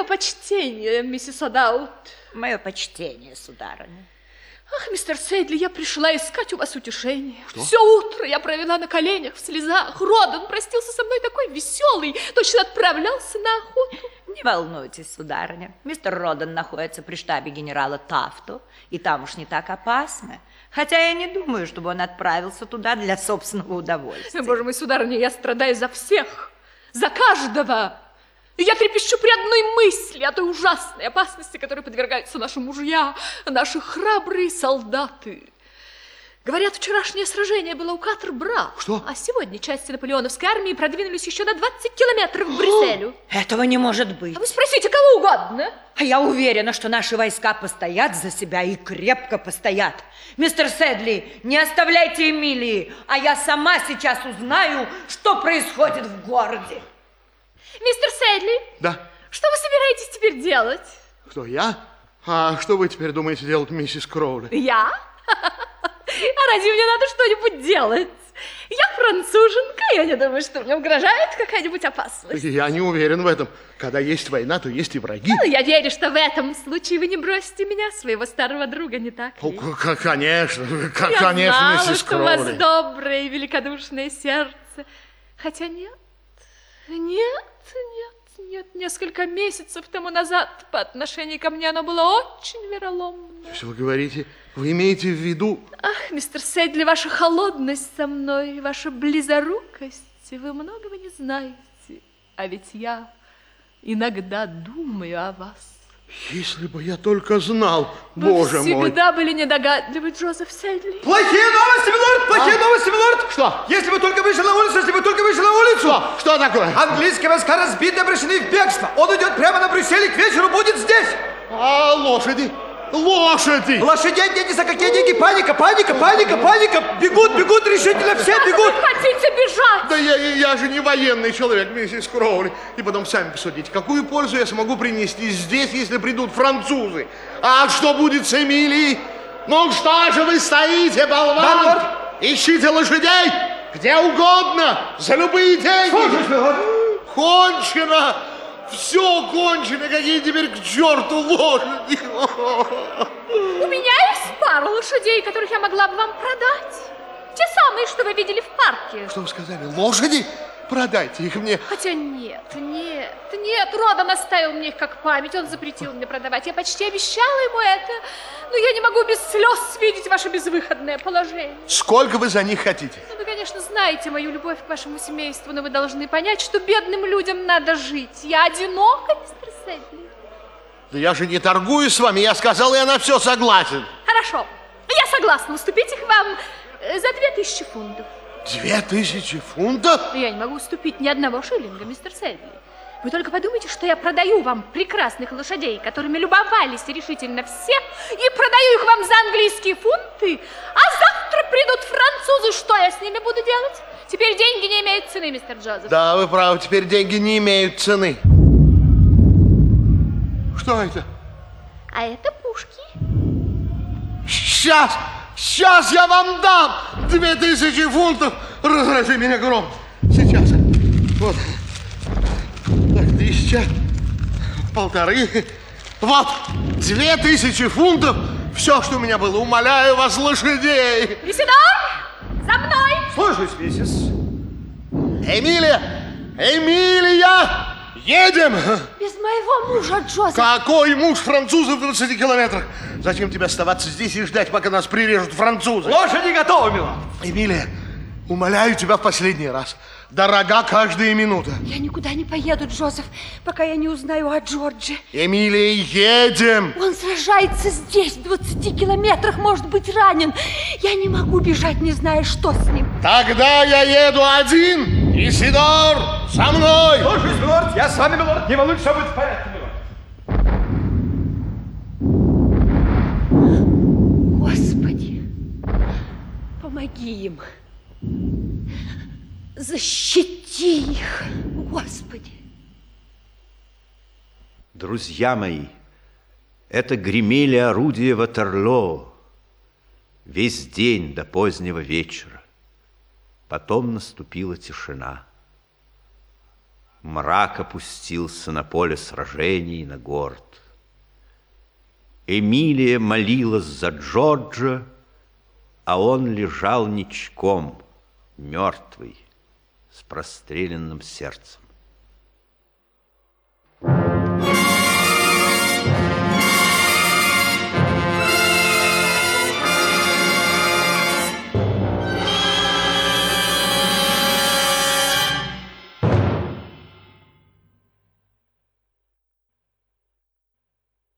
Мое почтение, миссис Адаут. Мое почтение, сударыня. Ах, мистер Сейдли, я пришла искать у вас утешение. Что? Все утро я провела на коленях, в слезах. Родан простился со мной такой веселый, точно отправлялся на охоту. Не волнуйтесь, сударыня. Мистер Родан находится при штабе генерала Тафту, и там уж не так опасно. Хотя я не думаю, чтобы он отправился туда для собственного удовольствия. Боже мой, сударыня, я страдаю за всех, за каждого. И я трепещу при одной мысли о той ужасной опасности, которой подвергаются наши мужья, наши храбрые солдаты. Говорят, вчерашнее сражение было у Катер-Бра. Что? А сегодня части наполеоновской армии продвинулись еще на 20 километров к Брюсселю. Этого не может быть. А вы спросите кого угодно. А я уверена, что наши войска постоят за себя и крепко постоят. Мистер Седли, не оставляйте Эмилии, а я сама сейчас узнаю, что происходит в городе. Мистер Сэдли, Да. что вы собираетесь теперь делать? Кто, я? А что вы теперь думаете делать, миссис Кроули? Я? А разве мне надо что-нибудь делать? Я француженка, я не думаю, что мне угрожает какая-нибудь опасность. Я не уверен в этом. Когда есть война, то есть и враги. Ну, я верю, что в этом случае вы не бросите меня, своего старого друга, не так О, ли? к- конечно, к- Я конечно, знала, миссис что у вас Кроули. доброе и великодушное сердце. Хотя нет, нет, нет, нет. Несколько месяцев тому назад по отношению ко мне оно было очень вероломно. То есть вы говорите, вы имеете в виду... Ах, мистер Сэдли, ваша холодность со мной, ваша близорукость, вы многого не знаете. А ведь я иногда думаю о вас. Если бы я только знал, Вы боже мой. всегда были недогадливы, Джозеф Сэдли. Плохие новости, милорд! Плохие А? новости, милорд! Что? Если вы только вышли на улицу, если вы только улицу! Что? Что такое? Английские войска разбиты, обращены в бегство. Он идет прямо на Брюссель и к вечеру будет здесь. А лошади? Лошади! Лошадей нет ни за какие деньги. Паника, паника, паника, паника. Бегут, бегут решительно, все бегут. Вы хотите бежать? Да я, я, же не военный человек, миссис Кроули. И потом сами посудите, какую пользу я смогу принести здесь, если придут французы? А что будет с Эмилией? Ну что же вы стоите, болван? Ищите лошадей где угодно, за любые деньги. Милорд. Кончено! Все кончено, какие теперь к черту лошади. У меня есть пара лошадей, которых я могла бы вам продать. Те самые, что вы видели в парке. Что вы сказали, лошади? Продайте их мне. Хотя нет, нет, нет, Родан оставил мне их как память, он запретил мне продавать. Я почти обещала ему это, но я не могу без слез видеть ваше безвыходное положение. Сколько вы за них хотите? Ну, вы, конечно, знаете мою любовь к вашему семейству, но вы должны понять, что бедным людям надо жить. Я одинока, мистер Сэдли. Да я же не торгую с вами, я сказал, я на все согласен. Хорошо, я согласна уступить их вам э, за две тысячи фунтов. Две тысячи фунтов? Я не могу уступить ни одного шиллинга, мистер Сэдли. Вы только подумайте, что я продаю вам прекрасных лошадей, которыми любовались решительно все, и продаю их вам за английские фунты, а завтра придут французы, что я с ними буду делать? Теперь деньги не имеют цены, мистер Джозеф. Да, вы правы, теперь деньги не имеют цены. Что это? А это пушки. Сейчас, сейчас я вам дам две тысячи фунтов. Разрази меня гром. Сейчас. Вот. Так, тысяча, полторы. Вот, две тысячи фунтов. Все, что у меня было. Умоляю вас, лошадей. Исидор, за мной! Слушаюсь, миссис. Эмилия! Эмилия! Едем! Без моего мужа, Джозеф. Какой муж француза в 20 километрах? Зачем тебе оставаться здесь и ждать, пока нас прирежут французы? Лошади готовы, милорд. Эмилия, умоляю тебя в последний раз. Дорога каждая минута. Я никуда не поеду, Джозеф, пока я не узнаю о Джордже. Эмилия, едем! Он сражается здесь, в 20 километрах, может быть ранен. Я не могу бежать, не зная, что с ним. Тогда я еду один. Исидор, со мной! Слушаюсь, милорд. Я с вами, милорд. Не волнуйтесь, все будет в порядке, милорд. Господи, помоги им. Защити их, Господи. Друзья мои, это гремели орудия Ватерлоо весь день до позднего вечера. Потом наступила тишина. Мрак опустился на поле сражений, на город. Эмилия молилась за Джорджа, а он лежал ничком, мертвый, с простреленным сердцем.